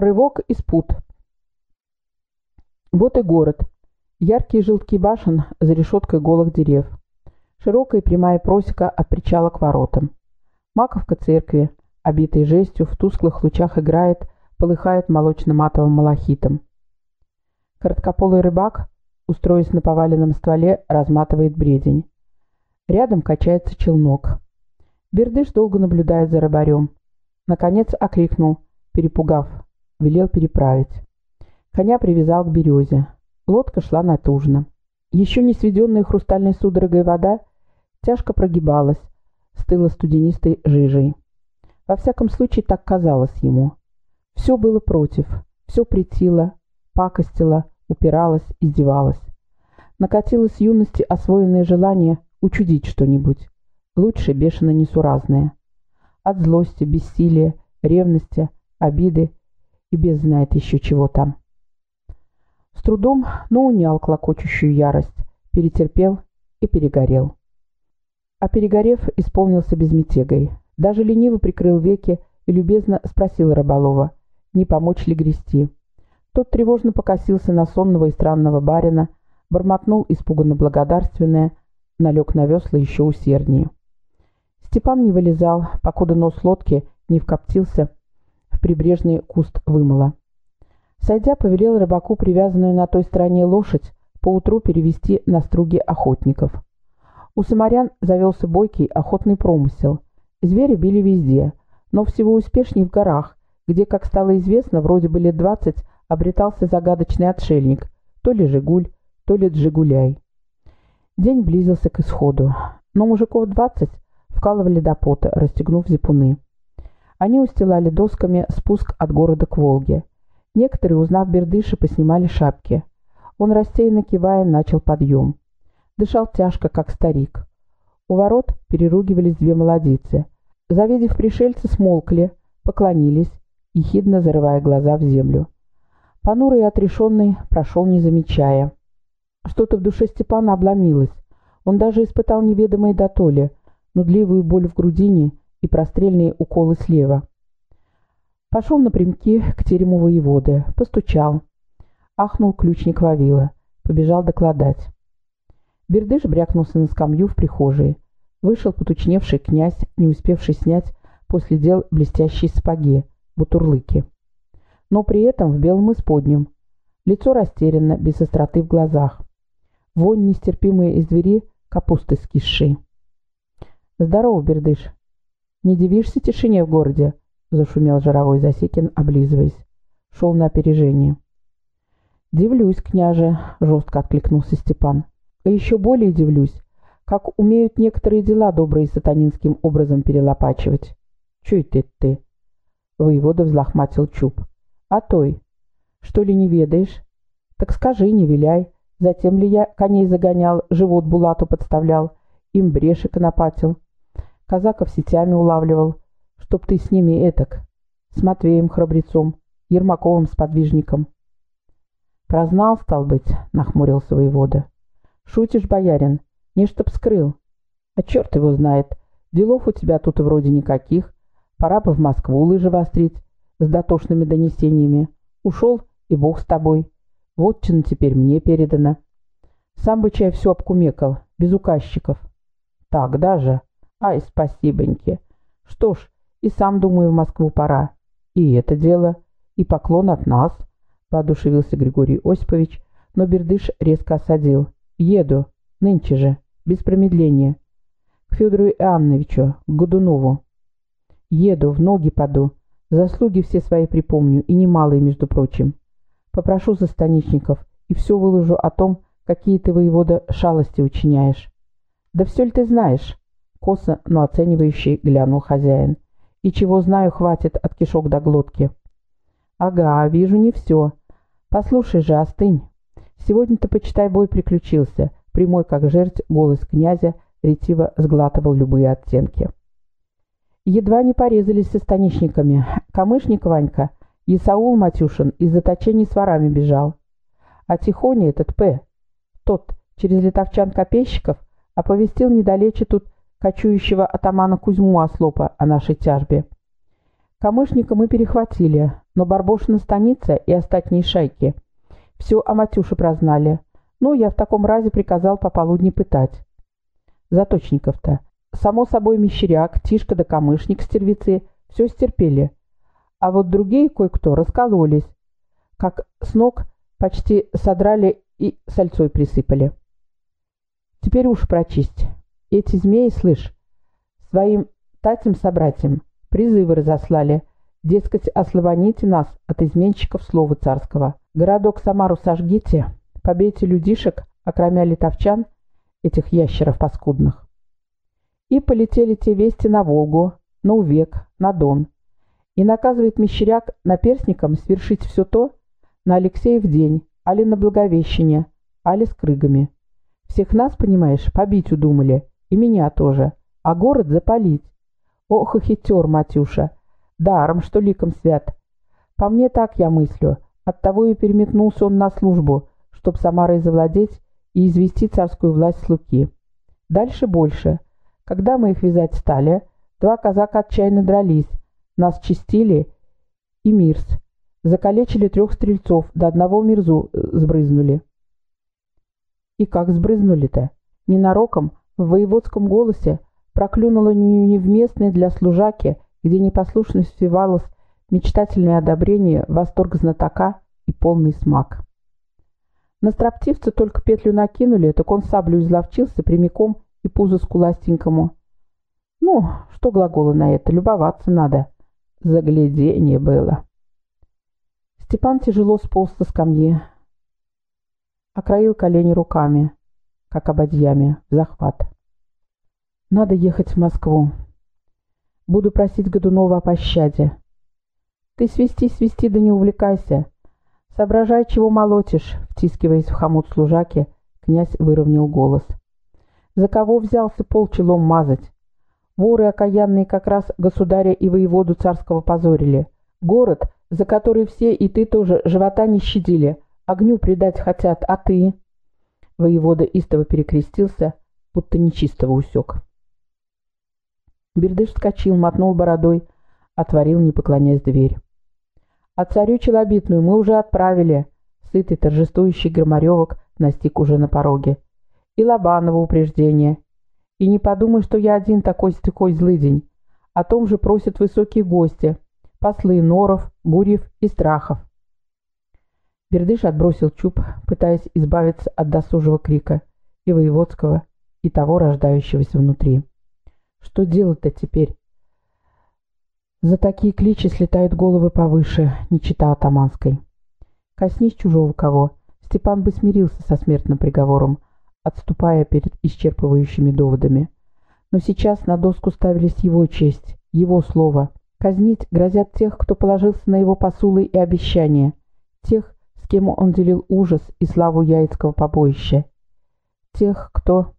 Рывок из пут. Вот и город. Яркие желтки башен за решеткой голых дерев. Широкая и прямая просека от причала к воротам. Маковка церкви, обитой жестью, в тусклых лучах играет, полыхает молочно-матовым малахитом. Короткополый рыбак, устроясь на поваленном стволе, разматывает бредень. Рядом качается челнок. Бердыш долго наблюдает за рыбарем. Наконец окликнул, перепугав велел переправить. Коня привязал к березе. Лодка шла натужно. Еще не сведенная хрустальной судорогой вода тяжко прогибалась, стыла студенистой жижей. Во всяком случае, так казалось ему. Все было против, все притило, пакостило, упиралось, издевалось. Накатилось юности освоенное желание учудить что-нибудь, лучше бешено несуразное. От злости, бессилия, ревности, обиды и без знает еще чего там. С трудом, но унял клокочущую ярость, перетерпел и перегорел. А перегорев, исполнился безмятегой. Даже лениво прикрыл веки и любезно спросил рыболова, не помочь ли грести. Тот тревожно покосился на сонного и странного барина, бормотнул испуганно благодарственное, налег на весла еще усерднее. Степан не вылезал, покуда нос лодки не вкоптился прибрежный куст вымыла. Сойдя, повелел рыбаку привязанную на той стороне лошадь поутру перевести на струги охотников. У самарян завелся бойкий охотный промысел. Звери били везде, но всего успешней в горах, где, как стало известно, вроде бы лет двадцать обретался загадочный отшельник, то ли Жигуль, то ли Джигуляй. День близился к исходу, но мужиков двадцать вкалывали до пота, расстегнув зипуны. Они устилали досками спуск от города к Волге. Некоторые, узнав бердыши, поснимали шапки. Он, рассеянно кивая, начал подъем. Дышал тяжко, как старик. У ворот переругивались две молодицы. Завидев пришельца, смолкли, поклонились, ехидно зарывая глаза в землю. Понурый и отрешенный прошел, не замечая. Что-то в душе Степана обломилось. Он даже испытал неведомые дотоли, нудливую боль в грудине и прострельные уколы слева. Пошел напрямки к терему воеводы, постучал. Ахнул ключник Вавила, побежал докладать. Бердыш брякнулся на скамью в прихожей. Вышел потучневший князь, не успевший снять после дел блестящие сапоги, бутурлыки. Но при этом в белом исподнем. Лицо растеряно, без остроты в глазах. Вонь нестерпимая из двери, капусты скисшей. «Здорово, Бердыш!» «Не дивишься тишине в городе?» — зашумел жировой Засекин, облизываясь. Шел на опережение. «Дивлюсь, княже», — жестко откликнулся Степан. «А еще более дивлюсь, как умеют некоторые дела добрые сатанинским образом перелопачивать». «Чуй ты ты?» — воевода взлохматил чуб. «А той? Что ли не ведаешь? Так скажи, не виляй. Затем ли я коней загонял, живот Булату подставлял, им бреши конопатил?» Казаков сетями улавливал, чтоб ты с ними этак, с Матвеем храбрецом, Ермаковым сподвижником. Прознал, стал быть, нахмурился воевода. Шутишь, боярин, не чтоб скрыл. А черт его знает, делов у тебя тут вроде никаких. Пора бы в Москву лыжи вострить с дотошными донесениями. Ушел, и бог с тобой. Вот чина теперь мне передано. Сам бы чай все обкумекал, без указчиков. Так даже. Ай, спасибоньки. Что ж, и сам, думаю, в Москву пора. И это дело, и поклон от нас, — воодушевился Григорий Осипович, но Бердыш резко осадил. Еду, нынче же, без промедления. К Федору Иоанновичу, к Годунову. Еду, в ноги паду, заслуги все свои припомню, и немалые, между прочим. Попрошу за станичников и все выложу о том, какие ты, воевода, шалости учиняешь. Да все ли ты знаешь? Косо, но оценивающий глянул хозяин. «И чего знаю, хватит от кишок до глотки». «Ага, вижу не все. Послушай же, остынь. Сегодня-то, почитай, бой приключился. Прямой, как жерть, голос князя ретиво сглатывал любые оттенки. Едва не порезались со станичниками. Камышник Ванька, Исаул Матюшин из заточений с ворами бежал. А Тихоня этот П, тот, через летовчан копейщиков, оповестил недалече тут кочующего атамана Кузьму Ослопа о нашей тяжбе. Камышника мы перехватили, Но Барбошина станица и остатние шайки все о Матюше прознали. Ну, я в таком разе приказал пополудни пытать. Заточников-то. Само собой, Мещеряк, Тишка да Камышник, стервицы, все стерпели. А вот другие кое-кто раскололись. Как с ног почти содрали и сальцой присыпали. Теперь уж прочисть. Эти змеи, слышь, своим татям-собратьям призывы разослали. Дескать, ослабоните нас от изменщиков слова царского. Городок Самару сожгите, побейте людишек, окромя литовчан, этих ящеров паскудных. И полетели те вести на Волгу, на Увек, на Дон. И наказывает Мещеряк наперсникам свершить все то на Алексеев день, али на Благовещение, али с крыгами. Всех нас, понимаешь, побить удумали, и меня тоже, а город запалить. Ох, и хитер, Матюша, даром, что ликом свят. По мне так я мыслю, оттого и переметнулся он на службу, чтоб Самарой завладеть и извести царскую власть с Луки. Дальше больше. Когда мы их вязать стали, два казака отчаянно дрались, нас чистили и мирс. Закалечили трех стрельцов, до одного мирзу э, сбрызнули. И как сбрызнули-то? Ненароком в воеводском голосе проклюнуло невместное для служаки, где непослушность впивалась мечтательное одобрение, восторг знатока и полный смак. На строптивца только петлю накинули, так он саблю изловчился прямиком и пузо скуластенькому. Ну, что глаголы на это, любоваться надо. Заглядение было. Степан тяжело сполз со скамьи, окроил колени руками, как ободьями, в захват. Надо ехать в Москву. Буду просить Годунова о пощаде. Ты свисти, свисти, да не увлекайся. Соображай, чего молотишь, втискиваясь в хомут служаки, князь выровнял голос. За кого взялся полчелом мазать? Воры окаянные как раз государя и воеводу царского позорили. Город, за который все и ты тоже живота не щадили, огню предать хотят, а ты...» Воевода истово перекрестился, будто нечистого усек. Бердыш вскочил, мотнул бородой, отворил, не поклоняясь дверь. «А царю челобитную мы уже отправили», — сытый торжествующий Громаревок настиг уже на пороге. «И Лобаново упреждение. И не подумай, что я один такой стыкой злыдень. О том же просят высокие гости, послы Норов, Гурьев и Страхов». Бердыш отбросил чуб, пытаясь избавиться от досужего крика и воеводского, и того рождающегося внутри. Что делать-то теперь? За такие кличи слетают головы повыше, не чита атаманской. Коснись чужого кого, Степан бы смирился со смертным приговором, отступая перед исчерпывающими доводами. Но сейчас на доску ставились его честь, его слово. Казнить грозят тех, кто положился на его посулы и обещания, тех, с кем он делил ужас и славу яицкого побоища, тех, кто...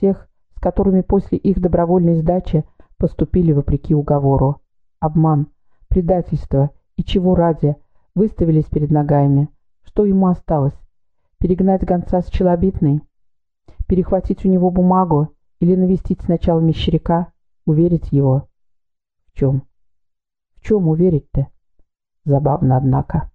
тех, которыми после их добровольной сдачи поступили вопреки уговору. Обман, предательство и чего ради выставились перед ногами. Что ему осталось? Перегнать гонца с челобитной? Перехватить у него бумагу или навестить сначала мещеряка? Уверить его? В чем? В чем уверить-то? Забавно, однако.